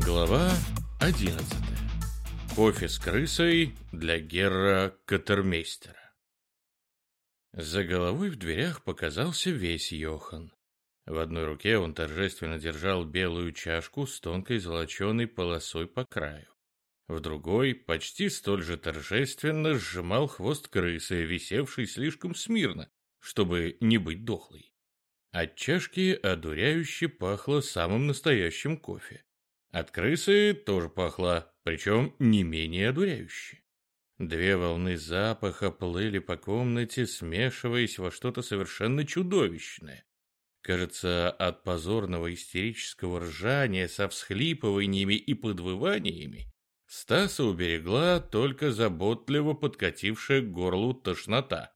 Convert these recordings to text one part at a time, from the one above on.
Глава 11. Кофе с крысой для Герра Катермейстера. За головой в дверях показался весь Йохан. В одной руке он торжественно держал белую чашку с тонкой золоченой полосой по краю. В другой, почти столь же торжественно, сжимал хвост крысы, висевший слишком смирно, чтобы не быть дохлой. От чашки одуряюще пахло самым настоящим кофе. От крысы тоже пахло, причем не менее одуряюще. Две волны запаха плыли по комнате, смешиваясь во что-то совершенно чудовищное. Кажется, от позорного истерического ржания со всхлипываниями и подвываниями Стаса уберегла только заботливо подкатившая к горлу тошнота.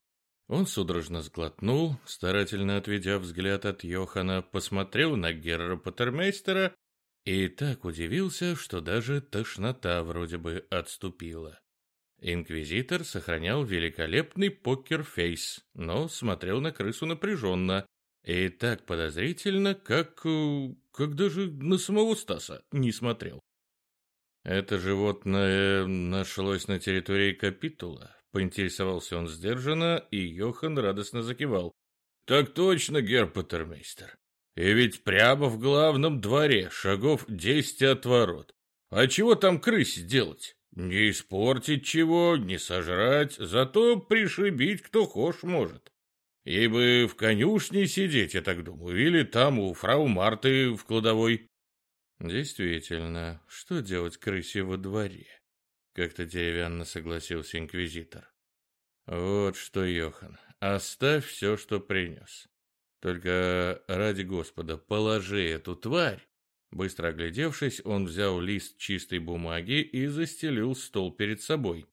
Он судорожно сглотнул, старательно отведя взгляд от Йохана, посмотрел на Герра Патермейстера и так удивился, что даже тошнота вроде бы отступила. Инквизитор сохранял великолепный покер-фейс, но смотрел на крысу напряженно и так подозрительно, как... Э, как даже на самого Стаса не смотрел. Это животное нашлось на территории капитула. Поинтересовался он сдержанно, и Йохан радостно закивал. Так точно, герпатермейстер. И ведь прямо в главном дворе, шагов десять от ворот. А чего там крысе делать? Не испортить чего, не сожрать, зато пришибить кто хошь может. Ей бы в конюшне сидеть, я так думаю, или там у фрау Марты в кладовой. Действительно, что делать крысе во дворе? Как-то деревянно согласился инквизитор. Вот что, Йохан, оставь все, что принес. Только ради Господа, положи эту тварь. Быстро оглядевшись, он взял лист чистой бумаги и застелил стол перед собой.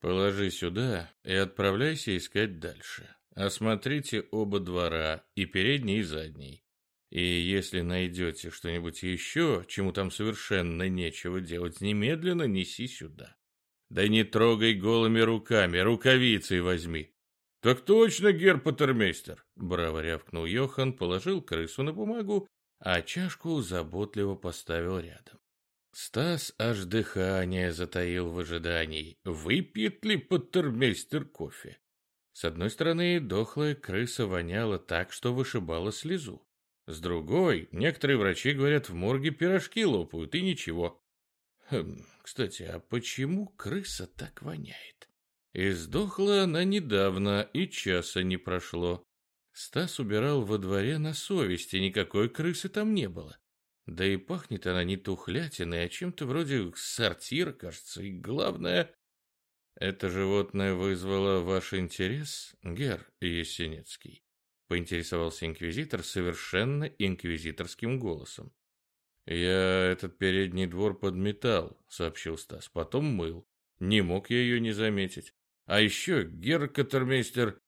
Положи сюда и отправляйся искать дальше. Осмотрите оба двора, и передний, и задний. И если найдете что-нибудь еще, чему там совершенно нечего делать, немедленно неси сюда. Да не трогай голыми руками, рукавицей возьми. «Так точно, герпатермейстер!» Браво рявкнул Йохан, положил крысу на бумагу, а чашку заботливо поставил рядом. Стас аж дыхание затаил в ожидании. Выпьет ли патермейстер кофе? С одной стороны, дохлая крыса воняла так, что вышибала слезу. С другой, некоторые врачи говорят, в морге пирожки лопают, и ничего. Хм, кстати, а почему крыса так воняет? И сдохла она недавно, и часа не прошло. Стас убирал во дворе на совести, никакой крысы там не было. Да и пахнет она не тухлятиной, а чем-то вроде сортира, кажется. И главное, это животное вызвало ваш интерес, Гер Есенинский? Поинтересовался инквизитор совершенно инквизиторским голосом. «Я этот передний двор подметал», — сообщил Стас, — «потом мыл. Не мог я ее не заметить. А еще геркатермейстер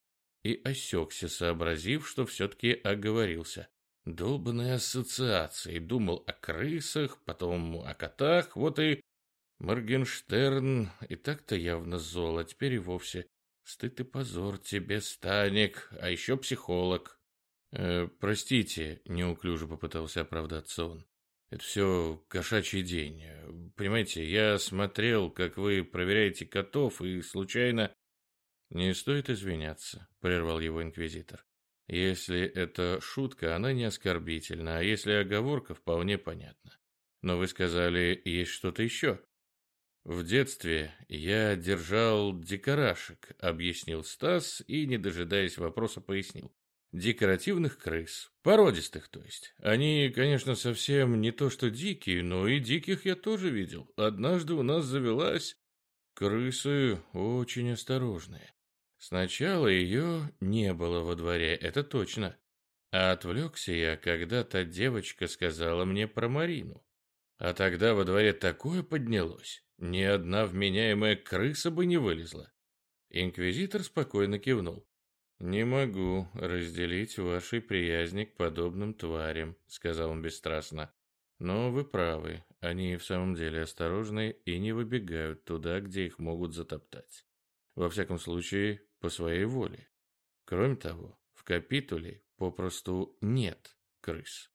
и осекся, сообразив, что все-таки оговорился. Долбанные ассоциации. Думал о крысах, потом о котах, вот и Моргенштерн. И так-то явно зол, а теперь и вовсе. Стыд и позор тебе, Станик, а еще психолог. Э, простите, неуклюже попытался оправдаться он. Это все кошачий день. Понимаете, я смотрел, как вы проверяете котов, и случайно... Не стоит извиняться, прервал его инквизитор. Если это шутка, она не оскорбительна, а если оговорка, вполне понятна. Но вы сказали, есть что-то еще. В детстве я держал дикарашек, объяснил Стас и, не дожидаясь вопроса, пояснил. Декоративных крыс. Породистых, то есть. Они, конечно, совсем не то что дикие, но и диких я тоже видел. Однажды у нас завелась... Крысы очень осторожные. Сначала ее не было во дворе, это точно. А отвлекся я, когда та девочка сказала мне про Марину. А тогда во дворе такое поднялось, ни одна вменяемая крыса бы не вылезла. Инквизитор спокойно кивнул. «Не могу разделить вашей приязни к подобным тварям», — сказал он бесстрастно. «Но вы правы, они в самом деле осторожны и не выбегают туда, где их могут затоптать. Во всяком случае, по своей воле. Кроме того, в капитуле попросту нет крыс.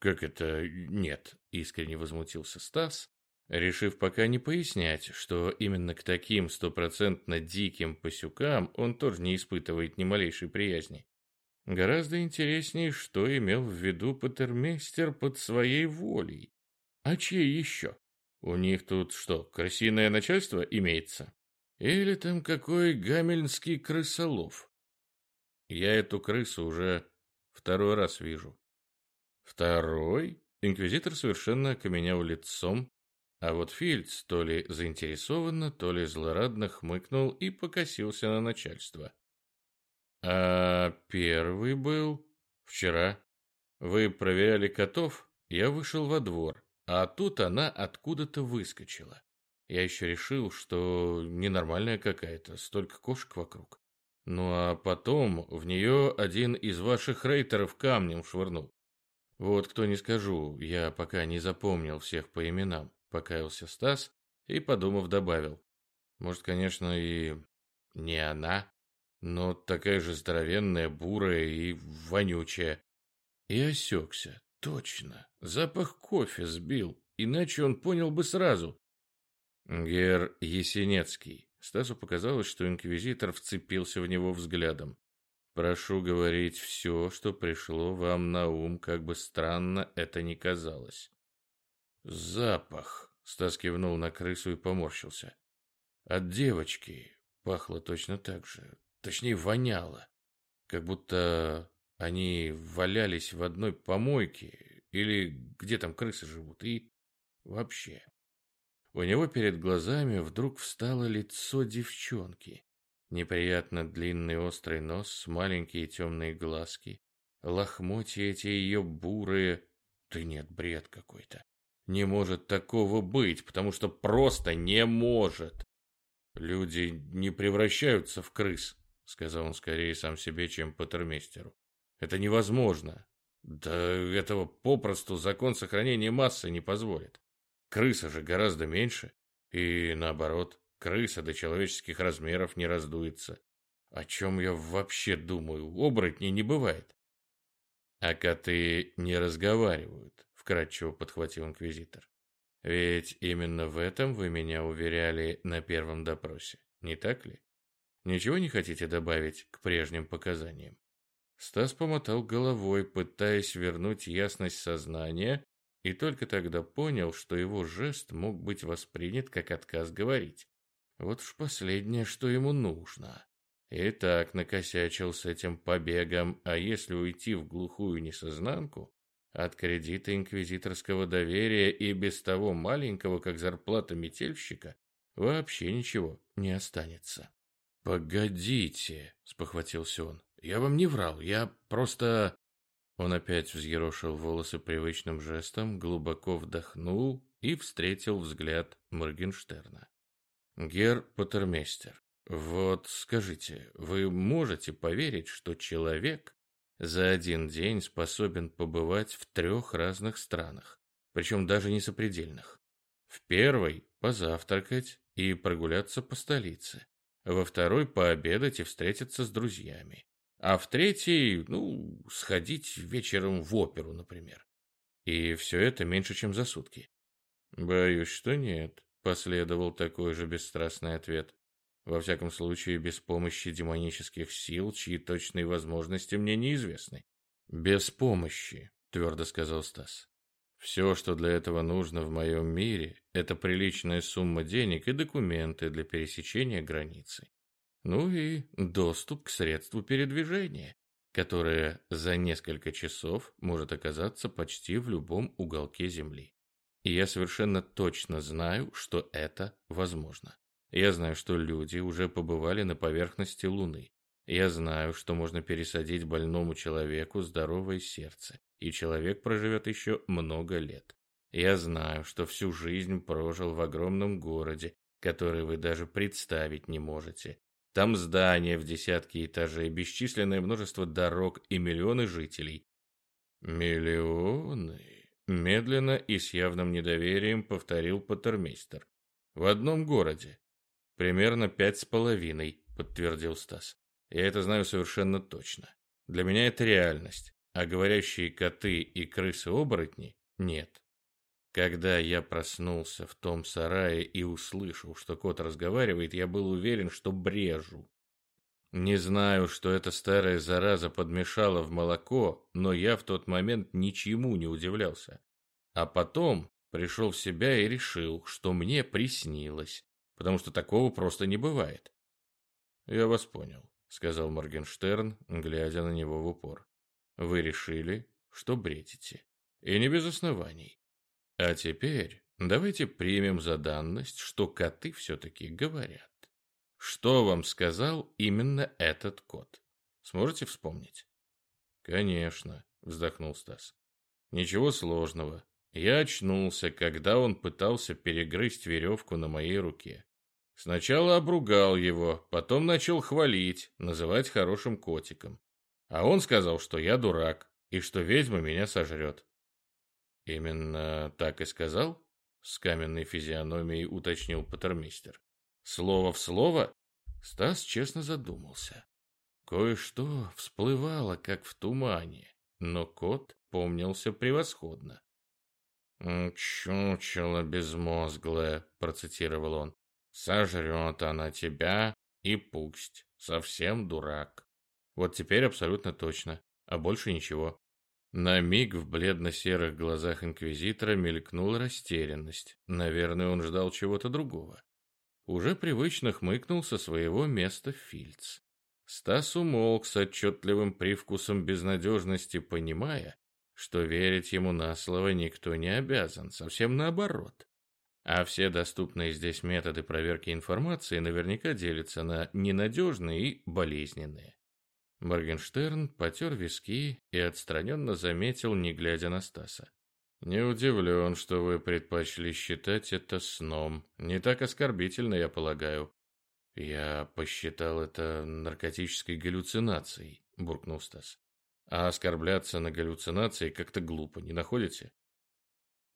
Как это нет? Искренне возмутился Стас, решив пока не пояснять, что именно к таким стопроцентно диким пасюкам он тоже не испытывает ни малейшей приязни. Гораздо интереснее, что имел в виду Патермейстер под своей волей. А чьей еще? У них тут что, крысиное начальство имеется? Или там какой гамельнский крысолов? Я эту крысу уже второй раз вижу. Второй? Инквизитор совершенно окаменел лицом, а вот Фильц то ли заинтересованно, то ли злорадно хмыкнул и покосился на начальство. А первый был вчера. Вы проверяли котов? Я вышел во двор, а тут она откуда-то выскочила. Я еще решил, что ненормальная какая-то, столько кошек вокруг. Ну а потом в нее один из ваших рейтеров камнем швырнул. Вот кто не скажу, я пока не запомнил всех по именам, покаялся Стас и, подумав, добавил. Может, конечно, и не она, но такая же здоровенная, бурая и вонючая. И осекся. Точно, запах кофе сбил, иначе он понял бы сразу. Гер Есенецкий. Стасу показалось, что инквизитор вцепился в него взглядом. Прошу говорить все, что пришло вам на ум, как бы странно это ни казалось. Запах. Стас кивнул на крысу и поморщился. От девочки пахло точно так же. Точнее, воняло. Как будто они валялись в одной помойке или где там крысы живут. И вообще. У него перед глазами вдруг встало лицо девчонки. Неприятно длинный острый нос, маленькие темные глазки, лохмотья эти ее бурые. Да нет, бред какой-то. Не может такого быть, потому что просто не может. Люди не превращаются в крыс, сказал он скорее сам себе, чем Патермейстеру. Это невозможно. Да этого попросту закон сохранения массы не позволит. Крыса же гораздо меньше. И наоборот, Крыса до человеческих размеров не раздуется. О чем я вообще думаю? Оборотней не бывает. А коты не разговаривают, вкратчиво подхватил инквизитор. Ведь именно в этом вы меня уверяли на первом допросе, не так ли? Ничего не хотите добавить к прежним показаниям? Стас помотал головой, пытаясь вернуть ясность сознания, и только тогда понял, что его жест мог быть воспринят как отказ говорить. Вот уж последнее, что ему нужно. И так накосячил с этим побегом, а если уйти в глухую несознанку, от кредита инквизиторского доверия и без того маленького, как зарплата метельщика, вообще ничего не останется. «Погодите», — спохватился он, — «я вам не врал, я просто...» Он опять взъерошил волосы привычным жестом, глубоко вдохнул и встретил взгляд Моргенштерна. Гер Поттермейстер, вот скажите, вы можете поверить, что человек за один день способен побывать в трех разных странах, причем даже не сопредельных? В первой – позавтракать и прогуляться по столице, во второй – пообедать и встретиться с друзьями, а в третьей, ну, сходить вечером в оперу, например. И все это меньше, чем за сутки. Боюсь, что нет. Последовал такой же бесстрастный ответ. Во всяком случае, без помощи демонических сил, чьи точные возможности мне неизвестны. Без помощи, твердо сказал Стас. Все, что для этого нужно в моем мире, это приличная сумма денег и документы для пересечения границы. Ну и доступ к средству передвижения, которое за несколько часов может оказаться почти в любом уголке Земли. И я совершенно точно знаю, что это возможно. Я знаю, что люди уже побывали на поверхности Луны. Я знаю, что можно пересадить больному человеку здоровое сердце, и человек проживет еще много лет. Я знаю, что всю жизнь прожил в огромном городе, который вы даже представить не можете. Там здания в десятки этажей, бесчисленное множество дорог и миллионы жителей. Миллионы? Медленно и с явным недоверием повторил Патермейстер. В одном городе. Примерно пять с половиной, подтвердил Стас. Я это знаю совершенно точно. Для меня это реальность. а говорящие коты и крысы-оборотни нет. Когда я проснулся в том сарае и услышал, что кот разговаривает, я был уверен, что брежу. Не знаю, что эта старая зараза подмешала в молоко, но я в тот момент ничему не удивлялся. А потом пришел в себя и решил, что мне приснилось, потому что такого просто не бывает. «Я вас понял», — сказал Моргенштерн, глядя на него в упор. «Вы решили, что бредите. И не без оснований. А теперь давайте примем за данность, что коты все-таки говорят. Что вам сказал именно этот кот? Сможете вспомнить? Конечно, вздохнул Стас. Ничего сложного. Я очнулся, когда он пытался перегрызть веревку на моей руке. Сначала обругал его, потом начал хвалить, называть хорошим котиком. А он сказал, что я дурак и что ведьма меня сожрет. Именно так и сказал? С каменной физиономией уточнил патермистер. Слово в слово? Стас честно задумался. Кое-что всплывало, как в тумане, но кот помнился превосходно. «Чучело безмозглое», — процитировал он. «Сожрет она тебя, и пусть. Совсем дурак». Вот теперь абсолютно точно, а больше ничего. На миг в бледно-серых глазах инквизитора мелькнула растерянность. Наверное, он ждал чего-то другого уже привычно хмыкнул со своего места Фильц. Стас умолк с отчетливым привкусом безнадежности, понимая, что верить ему на слово никто не обязан, совсем наоборот. А все доступные здесь методы проверки информации наверняка делятся на ненадежные и болезненные. Моргенштерн потер виски и отстраненно заметил, не глядя на Стаса. Не удивлен, что вы предпочли считать это сном. Не так оскорбительно, я полагаю. Я посчитал это наркотической галлюцинацией, буркнул Стас. А оскорбляться на галлюцинации как-то глупо, не находите?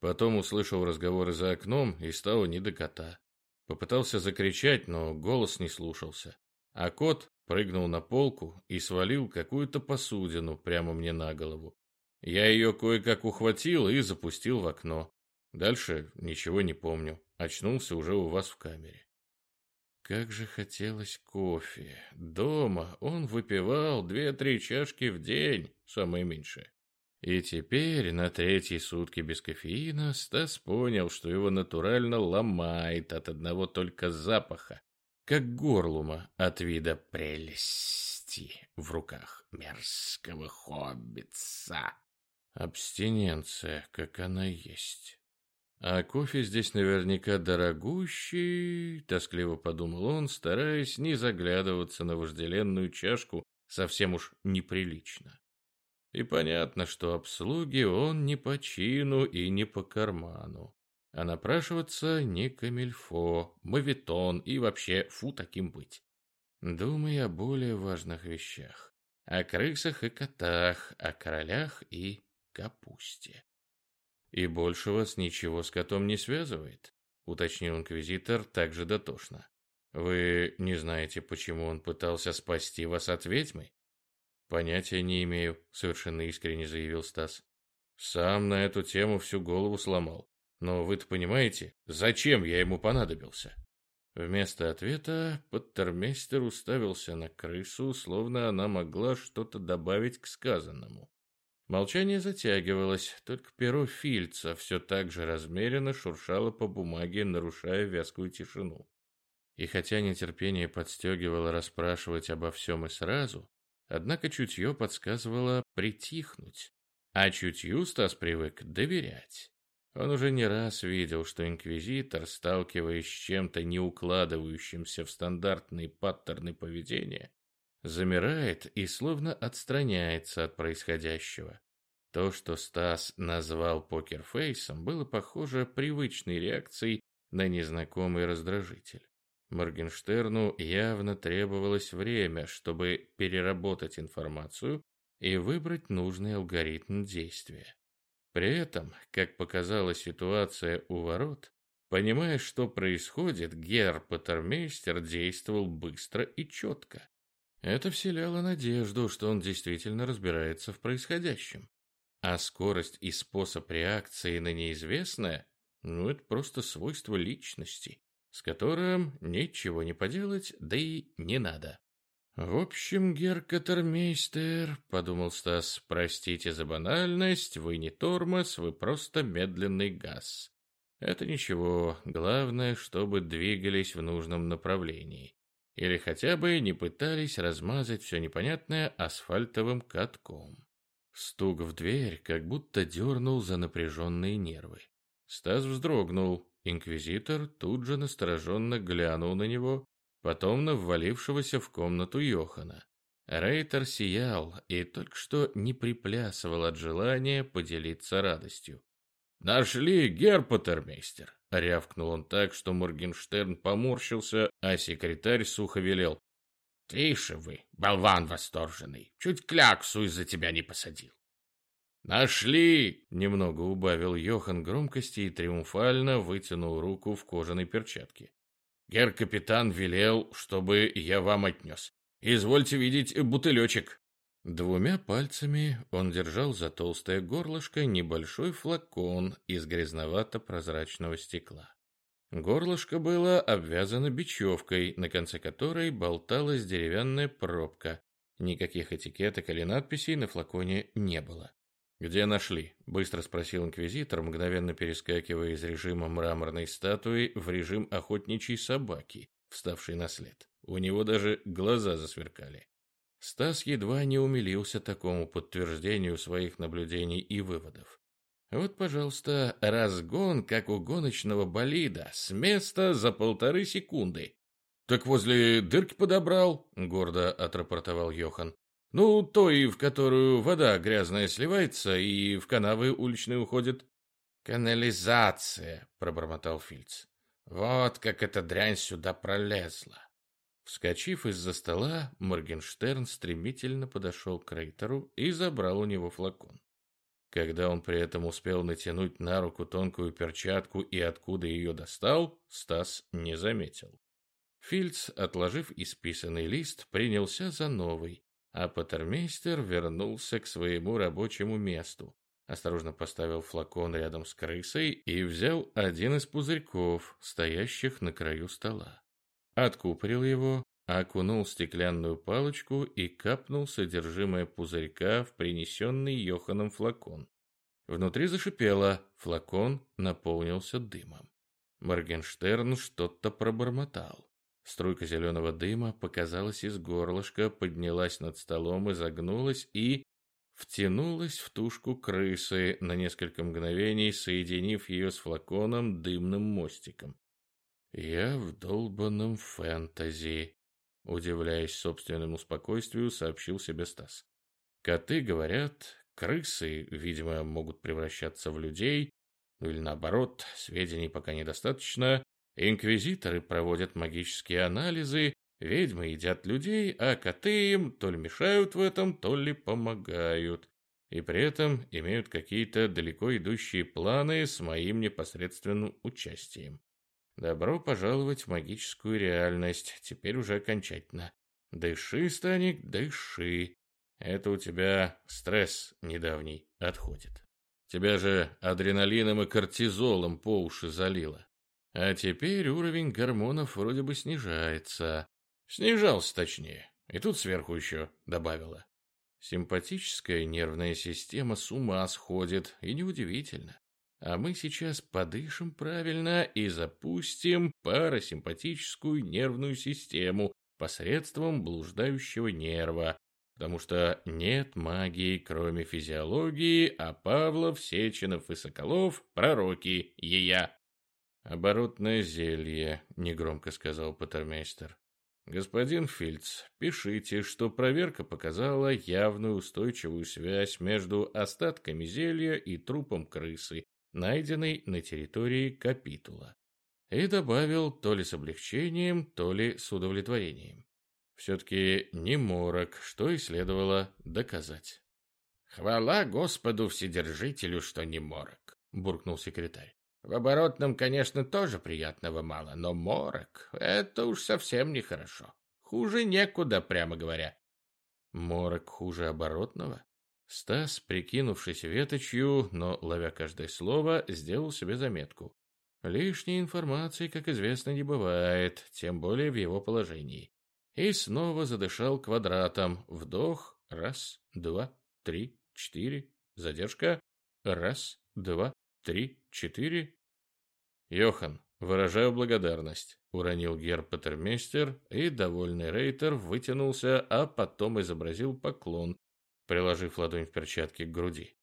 Потом услышал разговоры за окном и стало не до кота. Попытался закричать, но голос не слушался. А кот прыгнул на полку и свалил какую-то посудину прямо мне на голову. Я ее кое-как ухватил и запустил в окно. Дальше ничего не помню. Очнулся уже у вас в камере. Как же хотелось кофе. Дома он выпивал две-три чашки в день, самое меньшее. И теперь, на третьи сутки без кофеина, Стас понял, что его натурально ломает от одного только запаха, как горлума от вида прелести в руках мерзкого хоббитца. Абстиненция, как она есть. А кофе здесь наверняка дорогущий, тоскливо подумал он, стараясь не заглядываться на вожделенную чашку совсем уж неприлично. И понятно, что обслуги он не по чину и не по карману. А напрашиваться не камильфо, мавитон и вообще фу таким быть. Думай о более важных вещах. О крысах и котах, о королях и капусте. «И больше вас ничего с котом не связывает?» — уточнил инквизитор также дотошно. «Вы не знаете, почему он пытался спасти вас от ведьмы?» «Понятия не имею», — совершенно искренне заявил Стас. «Сам на эту тему всю голову сломал. Но вы-то понимаете, зачем я ему понадобился?» Вместо ответа подтермейстер уставился на крысу, словно она могла что-то добавить к сказанному. Молчание затягивалось, только перо Фильца все так же размеренно шуршало по бумаге, нарушая вязкую тишину. И хотя нетерпение подстегивало расспрашивать обо всем и сразу, однако чутье подсказывало притихнуть. А чутью Стас привык доверять. Он уже не раз видел, что инквизитор, сталкиваясь с чем-то не укладывающимся в стандартные паттерны поведения, замирает и словно отстраняется от происходящего. То, что Стас назвал покерфейсом, было похоже привычной реакцией на незнакомый раздражитель. Моргенштерну явно требовалось время, чтобы переработать информацию и выбрать нужный алгоритм действия. При этом, как показала ситуация у ворот, понимая, что происходит, Гер Патермейстер действовал быстро и четко. Это вселяло надежду, что он действительно разбирается в происходящем. А скорость и способ реакции на неизвестное, ну, это просто свойство личности, с которым ничего не поделать, да и не надо. «В общем, геркатермейстер», — подумал Стас, — «простите за банальность, вы не тормоз, вы просто медленный газ. Это ничего, главное, чтобы двигались в нужном направлении. Или хотя бы не пытались размазать все непонятное асфальтовым катком». Стук в дверь как будто дернул за напряженные нервы. Стас вздрогнул. Инквизитор тут же настороженно глянул на него, потом на ввалившегося в комнату Йохана. Рейтер сиял и только что не приплясывал от желания поделиться радостью. «Нашли, герпотермейстер!» — рявкнул он так, что Моргенштерн поморщился, а секретарь сухо велел. «Тише вы, болван восторженный! Чуть кляксу из-за тебя не посадил!» «Нашли!» — немного убавил Йохан громкости и триумфально вытянул руку в кожаной перчатке. Гер-капитан велел, чтобы я вам отнес. Извольте видеть бутылечек. Двумя пальцами он держал за толстое горлышко небольшой флакон из грязновато-прозрачного стекла. Горлышко было обвязано бечевкой, на конце которой болталась деревянная пробка. Никаких этикеток или надписей на флаконе не было. «Где нашли?» — быстро спросил инквизитор, мгновенно перескакивая из режима мраморной статуи в режим охотничьей собаки, вставшей на след. У него даже глаза засверкали. Стас едва не умилился такому подтверждению своих наблюдений и выводов. Вот, пожалуйста, разгон, как у гоночного болида, с места за полторы секунды. «Так возле дырки подобрал», — гордо отрапортовал Йохан. Ну, той, в которую вода грязная сливается и в канавы уличные уходит. Канализация, пробормотал Фильц. Вот как эта дрянь сюда пролезла. Вскочив из-за стола, Моргенштерн стремительно подошел к Рейтеру и забрал у него флакон. Когда он при этом успел натянуть на руку тонкую перчатку и откуда ее достал, Стас не заметил. Фильц, отложив исписанный лист, принялся за новый, а патермейстер вернулся к своему рабочему месту, осторожно поставил флакон рядом с крысой и взял один из пузырьков, стоящих на краю стола. Откупорил его, окунул стеклянную палочку и капнул содержимое пузырька в принесенный Йоханом флакон. Внутри зашипело, флакон наполнился дымом. Моргенштерн что-то пробормотал. Струйка зеленого дыма показалась из горлышка, поднялась над столом, изогнулась и втянулась в тушку крысы на несколько мгновений, соединив ее с флаконом дымным мостиком. «Я в долбанном фэнтези», — удивляясь собственному спокойствию, сообщил себе Стас. «Коты говорят, крысы, видимо, могут превращаться в людей, ну или наоборот, сведений пока недостаточно, Инквизиторы проводят магические анализы, ведьмы едят людей, а коты им то ли мешают в этом, то ли помогают. И при этом имеют какие-то далеко идущие планы с моим непосредственным участием. Добро пожаловать в магическую реальность, теперь уже окончательно. Дыши, Станик, дыши. Это у тебя стресс недавний отходит. Тебя же адреналином и кортизолом по уши залило. А теперь уровень гормонов вроде бы снижается. Снижался точнее. И тут сверху еще добавила. Симпатическая нервная система с ума сходит, и неудивительно. А мы сейчас подышим правильно и запустим парасимпатическую нервную систему посредством блуждающего нерва, потому что нет магии, кроме физиологии, а Павлов, Сеченов и Соколов – пророки, ея. «Оборотное зелье», — негромко сказал Патермейстер. «Господин Фильц, пишите, что проверка показала явную устойчивую связь между остатками зелья и трупом крысы, найденной на территории капитула». И добавил то ли с облегчением, то ли с удовлетворением. Все-таки не морок, что и следовало доказать. «Хвала Господу Вседержителю, что не морок», — буркнул секретарь. В оборотном, конечно, тоже приятного мало, но морок — это уж совсем нехорошо. Хуже некуда, прямо говоря. Морок хуже оборотного? Стас, прикинувшись веточью, но ловя каждое слово, сделал себе заметку. Лишней информации, как известно, не бывает, тем более в его положении. И снова задышал квадратом. Вдох. Раз, два, три, четыре. Задержка. Раз, два, три, четыре. Йохан, выражаю благодарность, уронил герпатермейстер, и довольный рейтер вытянулся, а потом изобразил поклон, приложив ладонь в перчатке к груди.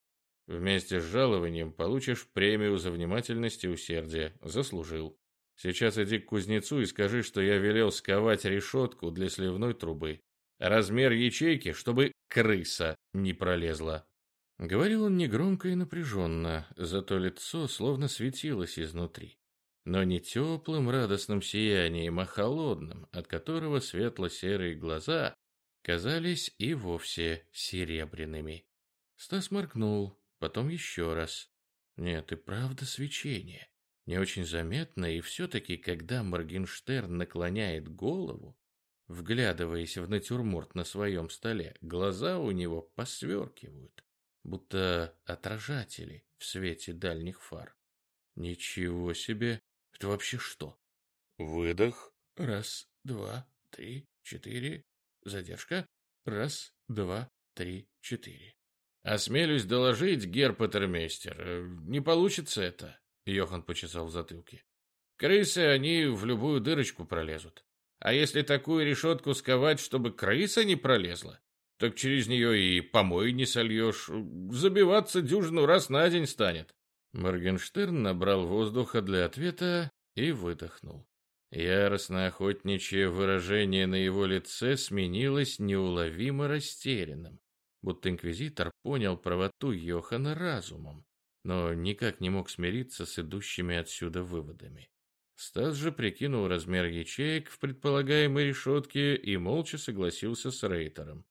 Вместе с жалованием получишь премию за внимательность и усердие. Заслужил. Сейчас иди к кузнецу и скажи, что я велел сковать решетку для сливной трубы. Размер ячейки, чтобы крыса не пролезла. Говорил он негромко и напряженно, зато лицо словно светилось изнутри. Но не теплым радостным сиянием, а холодным, от которого светло-серые глаза казались и вовсе серебряными. Стас моргнул, потом еще раз. Нет, и правда свечение. Не очень заметно, и все-таки, когда Моргенштерн наклоняет голову, вглядываясь в натюрморт на своем столе, глаза у него посверкивают будто отражатели в свете дальних фар. Ничего себе! Это вообще что? Выдох. Раз, два, три, четыре. Задержка. Раз, два, три, четыре. Осмелюсь доложить, герпатермейстер, э, не получится это, Йохан почесал в затылке. Крысы, они в любую дырочку пролезут. А если такую решетку сковать, чтобы крыса не пролезла, так через нее и помой не сольешь. Забиваться дюжину раз на день станет. Моргенштерн набрал воздуха для ответа и выдохнул. Яростно охотничье выражение на его лице сменилось неуловимо растерянным, будто инквизитор понял правоту Йохана разумом, но никак не мог смириться с идущими отсюда выводами. Стас же прикинул размер ячеек в предполагаемой решетке и молча согласился с Рейтером.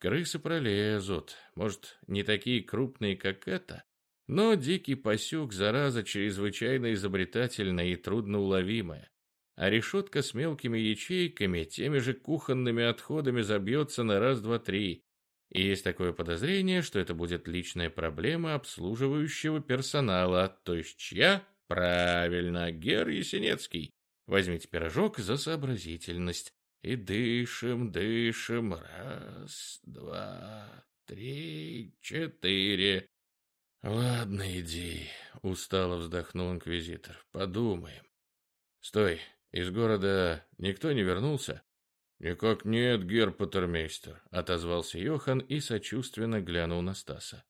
Крысы пролезут, может, не такие крупные, как это, но дикий пасюк, зараза, чрезвычайно изобретательная и трудноуловимая. А решетка с мелкими ячейками, теми же кухонными отходами забьется на раз-два-три. И есть такое подозрение, что это будет личная проблема обслуживающего персонала, то есть чья? Правильно, Гер Есенецкий. Возьмите пирожок за сообразительность. И дышим, дышим. Раз, два, три, четыре. Ладно, иди, устало вздохнул инквизитор. Подумаем. Стой, из города никто не вернулся? Никак нет, герпатермейстер, отозвался Йохан и сочувственно глянул на Стаса.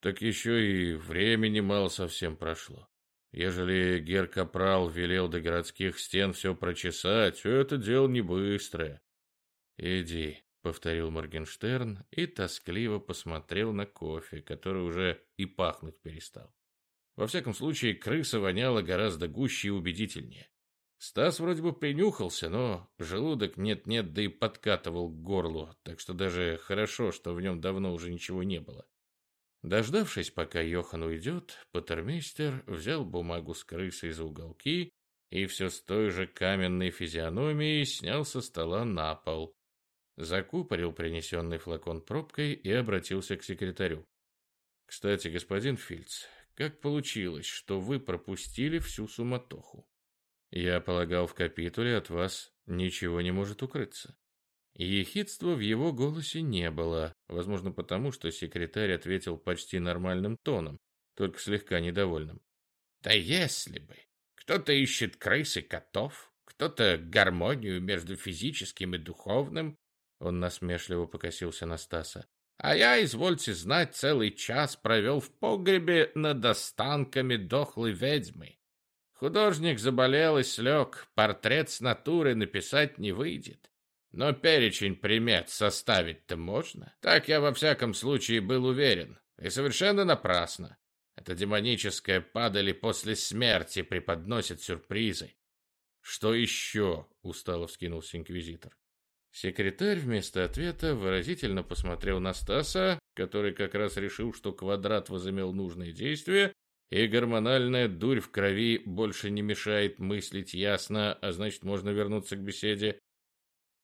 Так еще и времени мало совсем прошло. Ежели гер-капрал велел до городских стен все прочесать, это дело не быстрое. Иди, повторил Моргенштерн и тоскливо посмотрел на кофе, который уже и пахнуть перестал. Во всяком случае, крыса воняла гораздо гуще и убедительнее. Стас вроде бы принюхался, но желудок нет-нет, да и подкатывал к горлу, так что даже хорошо, что в нем давно уже ничего не было. Дождавшись, пока Йохан уйдет, Патермейстер взял бумагу с крысой за уголки и все с той же каменной физиономией снял со стола на пол. Закупорил принесенный флакон пробкой и обратился к секретарю. «Кстати, господин Фильц, как получилось, что вы пропустили всю суматоху? Я полагал, в капитуле от вас ничего не может укрыться». Ехидства в его голосе не было, возможно потому, что секретарь ответил почти нормальным тоном, только слегка недовольным. «Да если бы! Кто-то ищет крыс и котов, кто-то гармонию между физическим и духовным». Он насмешливо покосился на Стаса. «А я, извольте знать, целый час провел в погребе над останками дохлой ведьмы. Художник заболел и слег, портрет с натуры написать не выйдет. Но перечень примет составить-то можно. Так я во всяком случае был уверен. И совершенно напрасно. Это демоническое падали после смерти преподносит сюрпризы. Что еще? Устало вскинулся инквизитор. Секретарь вместо ответа выразительно посмотрел на Стаса, который как раз решил, что квадрат возымел нужные действия, и гормональная дурь в крови больше не мешает мыслить ясно, а значит, можно вернуться к беседе.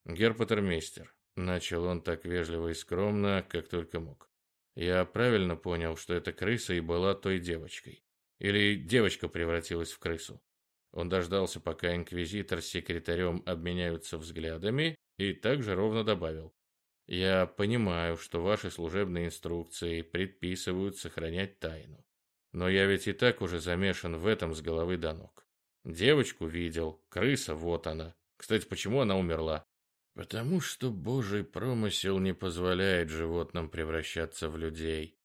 Герпатермейстер, начал он так вежливо и скромно, как только мог. Я правильно понял, что эта крыса и была той девочкой. Или девочка превратилась в крысу. Он дождался, пока инквизитор с секретарем обменяются взглядами, и также ровно добавил. «Я понимаю, что ваши служебные инструкции предписывают сохранять тайну. Но я ведь и так уже замешан в этом с головы до ног. Девочку видел, крыса, вот она. Кстати, почему она умерла? Потому что божий промысел не позволяет животным превращаться в людей.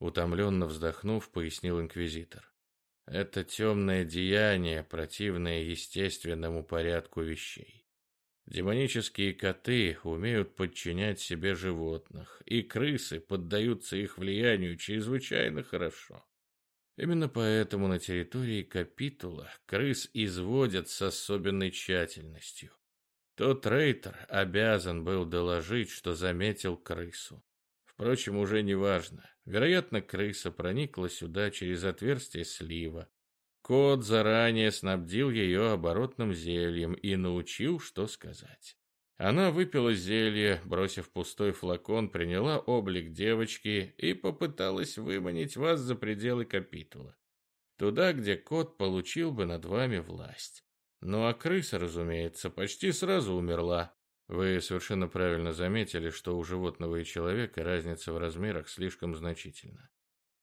Утомленно вздохнув, пояснил инквизитор. Это темное деяние, противное естественному порядку вещей. Демонические коты умеют подчинять себе животных, и крысы поддаются их влиянию чрезвычайно хорошо. Именно поэтому на территории капитула крыс изводят с особенной тщательностью. Тот рейтер обязан был доложить, что заметил крысу. Впрочем, уже не важно. Вероятно, крыса проникла сюда через отверстие слива. Кот заранее снабдил ее оборотным зельем и научил, что сказать. Она выпила зелье, бросив пустой флакон, приняла облик девочки и попыталась выманить вас за пределы капитула. Туда, где кот получил бы над вами власть. Ну а крыса, разумеется, почти сразу умерла. Вы совершенно правильно заметили, что у животного и человека разница в размерах слишком значительна.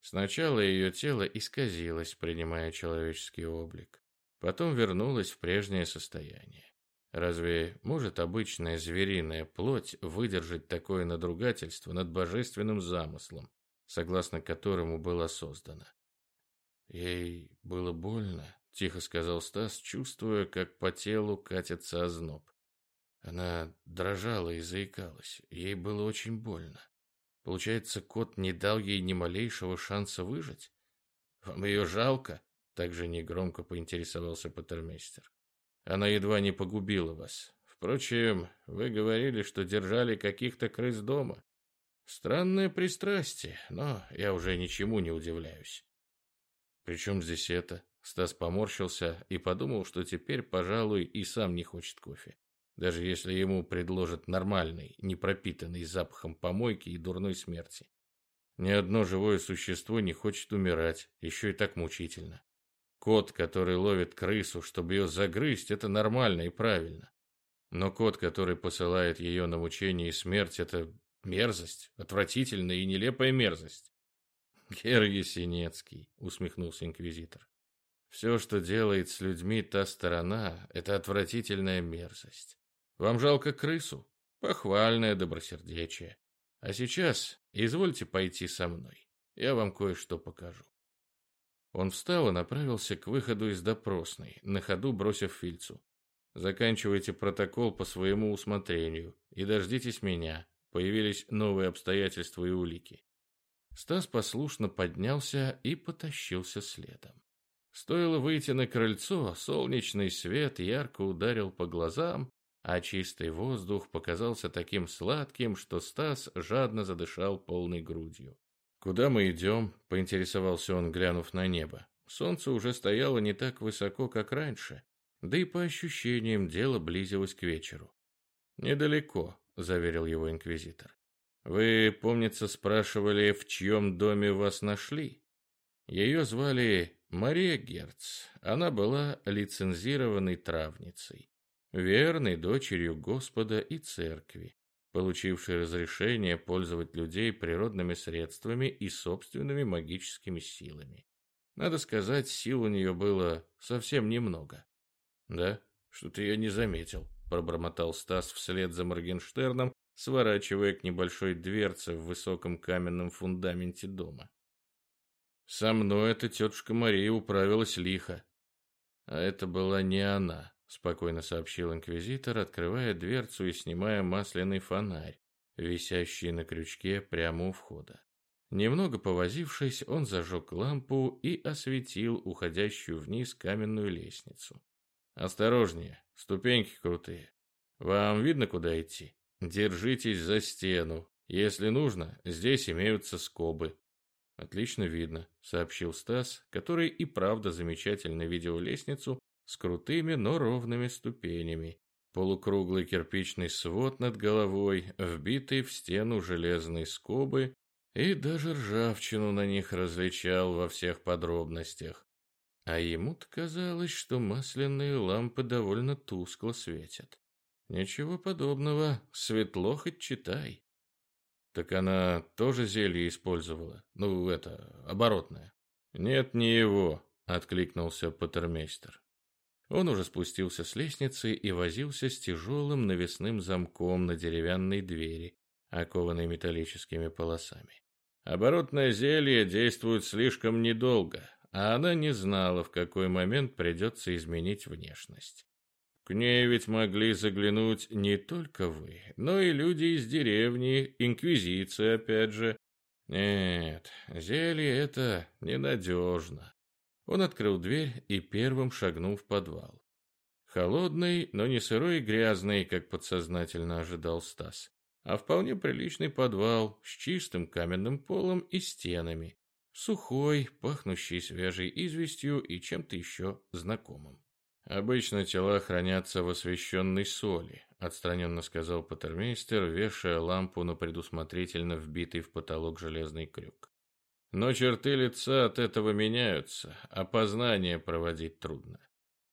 Сначала ее тело исказилось, принимая человеческий облик. Потом вернулось в прежнее состояние. Разве может обычная звериная плоть выдержать такое надругательство над божественным замыслом, согласно которому была создана? Ей было больно, тихо сказал Стас, чувствуя, как по телу катится озноб. Она дрожала и заикалась. Ей было очень больно. Получается, кот не дал ей ни малейшего шанса выжить? Вам ее жалко? Также негромко поинтересовался Патермейстер. Она едва не погубила вас. Впрочем, вы говорили, что держали каких-то крыс дома. Странное пристрастие, но я уже ничему не удивляюсь. Причем здесь это? Стас поморщился и подумал, что теперь, пожалуй, и сам не хочет кофе. Даже если ему предложат нормальный, не пропитанный запахом помойки и дурной смерти. Ни одно живое существо не хочет умирать, еще и так мучительно. Кот, который ловит крысу, чтобы ее загрызть, это нормально и правильно. Но кот, который посылает ее на мучение и смерть, это мерзость, отвратительная и нелепая мерзость. Гер Есенецкий, усмехнулся инквизитор. Все, что делает с людьми та сторона, это отвратительная мерзость. Вам жалко крысу? Похвальное добросердечие. А сейчас извольте пойти со мной. Я вам кое-что покажу. Он встал и направился к выходу из допросной, на ходу бросив Фильцу. «Заканчивайте протокол по своему усмотрению и дождитесь меня. Появились новые обстоятельства и улики». Стас послушно поднялся и потащился следом. Стоило выйти на крыльцо, солнечный свет ярко ударил по глазам, а чистый воздух показался таким сладким, что Стас жадно задышал полной грудью. «Куда мы идем?» – поинтересовался он, глянув на небо. Солнце уже стояло не так высоко, как раньше, да и по ощущениям дело близилось к вечеру. «Недалеко», – заверил его инквизитор. «Вы, помнится, спрашивали, в чьем доме вас нашли?» Ее звали Мария Герц. Она была лицензированной травницей, верной дочерью Господа и Церкви получивший разрешение пользовать людей природными средствами и собственными магическими силами. Надо сказать, сил у нее было совсем немного. Да, что-то я не заметил, пробормотал Стас вслед за Моргенштерном, сворачивая к небольшой дверце в высоком каменном фундаменте дома. Со мной эта тетушка Мария управилась лихо. А это была не она спокойно сообщил инквизитор, открывая дверцу и снимая масляный фонарь, висящий на крючке прямо у входа. Немного повозившись, он зажег лампу и осветил уходящую вниз каменную лестницу. «Осторожнее, ступеньки крутые. Вам видно, куда идти? Держитесь за стену. Если нужно, здесь имеются скобы». «Отлично видно», — сообщил Стас, который и правда замечательно видел лестницу, с крутыми, но ровными ступенями, полукруглый кирпичный свод над головой, вбитый в стену железной скобы, и даже ржавчину на них различал во всех подробностях. А ему-то казалось, что масляные лампы довольно тускло светят. Ничего подобного, светло хоть читай. Так она тоже зелье использовала? Ну, это, оборотное. Нет, не его, откликнулся Патермейстер. Он уже спустился с лестницы и возился с тяжелым навесным замком на деревянной двери, окованной металлическими полосами. Оборотное зелье действует слишком недолго, а она не знала, в какой момент придется изменить внешность. К ней ведь могли заглянуть не только вы, но и люди из деревни, инквизиция опять же. Нет, зелье это ненадежно. Он открыл дверь и первым шагнул в подвал. Холодный, но не сырой и грязный, как подсознательно ожидал Стас, а вполне приличный подвал с чистым каменным полом и стенами, сухой, пахнущий свежей известью и чем-то еще знакомым. «Обычно тела хранятся в освещенной соли», — отстраненно сказал Патермейстер, вешая лампу на предусмотрительно вбитый в потолок железный крюк. «Но черты лица от этого меняются, а познание проводить трудно.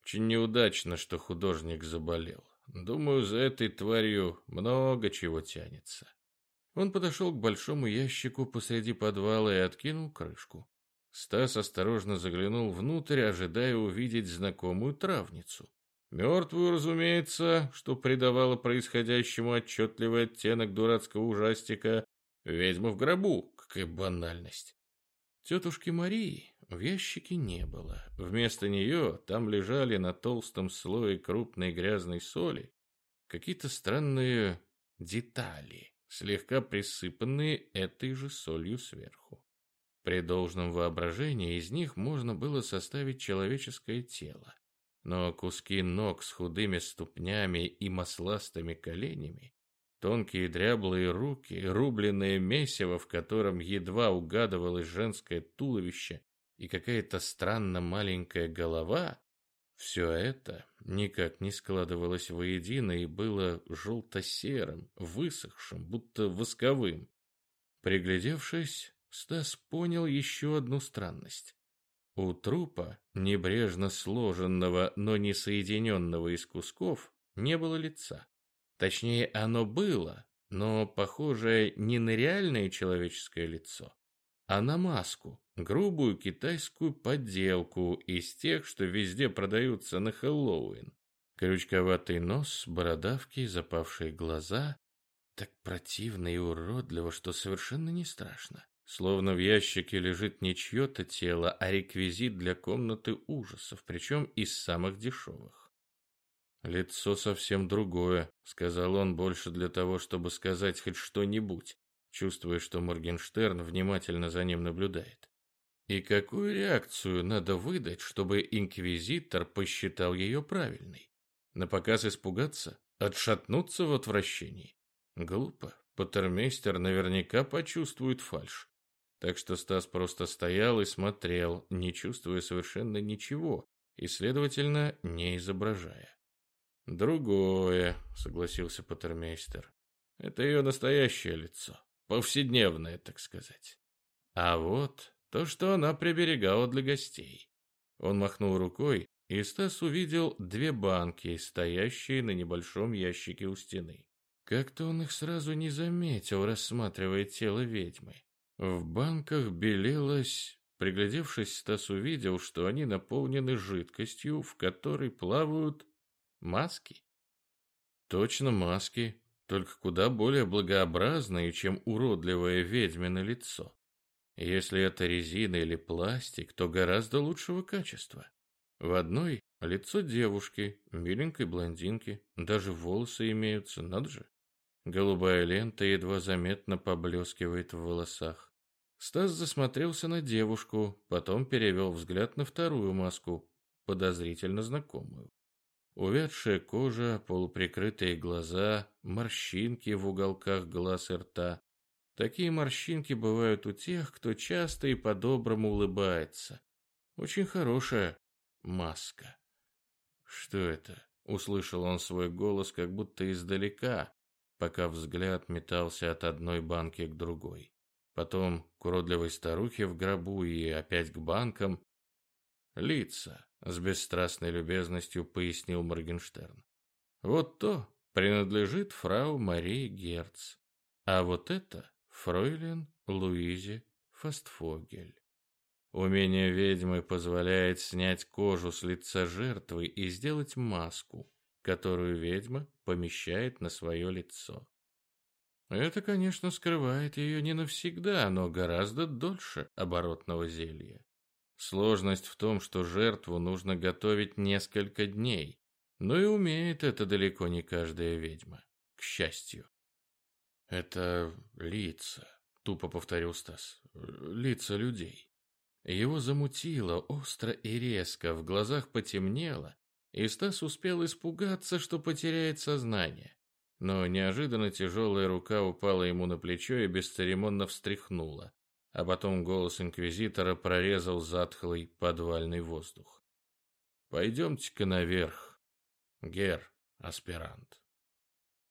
Очень неудачно, что художник заболел. Думаю, за этой тварью много чего тянется». Он подошел к большому ящику посреди подвала и откинул крышку. Стас осторожно заглянул внутрь, ожидая увидеть знакомую травницу. Мертвую, разумеется, что придавало происходящему отчетливый оттенок дурацкого ужастика. Ведьма в гробу, какая банальность. Тетушки Марии в ящике не было. Вместо нее там лежали на толстом слое крупной грязной соли какие-то странные детали, слегка присыпанные этой же солью сверху. При должном воображении из них можно было составить человеческое тело. Но куски ног с худыми ступнями и масластыми коленями, тонкие дряблые руки, рубленное месиво, в котором едва угадывалось женское туловище и какая-то странно маленькая голова, все это никак не складывалось воедино и было желто-серым, высохшим, будто восковым. Приглядевшись, Стас понял еще одну странность. У трупа, небрежно сложенного, но не соединенного из кусков, не было лица. Точнее, оно было, но похожее не на реальное человеческое лицо, а на маску, грубую китайскую подделку из тех, что везде продаются на Хэллоуин. Крючковатый нос, бородавки, запавшие глаза. Так противно и уродливо, что совершенно не страшно. Словно в ящике лежит не чье-то тело, а реквизит для комнаты ужасов, причем из самых дешевых. «Лицо совсем другое», — сказал он больше для того, чтобы сказать хоть что-нибудь, чувствуя, что Моргенштерн внимательно за ним наблюдает. И какую реакцию надо выдать, чтобы инквизитор посчитал ее правильной? На показ испугаться? Отшатнуться в отвращении? Глупо. Патермейстер наверняка почувствует фальшь. Так что Стас просто стоял и смотрел, не чувствуя совершенно ничего и, следовательно, не изображая. «Другое», — согласился Патермейстер. «Это ее настоящее лицо, повседневное, так сказать. А вот то, что она приберегала для гостей». Он махнул рукой, и Стас увидел две банки, стоящие на небольшом ящике у стены. Как-то он их сразу не заметил, рассматривая тело ведьмы. В банках белелось... Приглядевшись, Стас увидел, что они наполнены жидкостью, в которой плавают маски. Точно маски, только куда более благообразные, чем уродливое ведьмино лицо. Если это резина или пластик, то гораздо лучшего качества. В одной лицо девушки, миленькой блондинки, даже волосы имеются, надо же. Голубая лента едва заметно поблескивает в волосах. Стас засмотрелся на девушку, потом перевел взгляд на вторую маску, подозрительно знакомую. Увядшая кожа, полуприкрытые глаза, морщинки в уголках глаз и рта. Такие морщинки бывают у тех, кто часто и по-доброму улыбается. Очень хорошая маска. Что это? Услышал он свой голос как будто издалека, пока взгляд метался от одной банки к другой. Потом к уродливой старухе в гробу и опять к банкам. Лица, с бесстрастной любезностью пояснил Моргенштерн. Вот то принадлежит фрау Марии Герц, а вот это фройлен Луизе Фастфогель. Умение ведьмы позволяет снять кожу с лица жертвы и сделать маску, которую ведьма помещает на свое лицо. Это, конечно, скрывает ее не навсегда, но гораздо дольше оборотного зелья. Сложность в том, что жертву нужно готовить несколько дней, но и умеет это далеко не каждая ведьма, к счастью. «Это лица», — тупо повторил Стас, — «лица людей». Его замутило остро и резко, в глазах потемнело, и Стас успел испугаться, что потеряет сознание. Но неожиданно тяжелая рука упала ему на плечо и бесцеремонно встряхнула, а потом голос инквизитора прорезал затхлый подвальный воздух. «Пойдемте-ка наверх, гер, аспирант».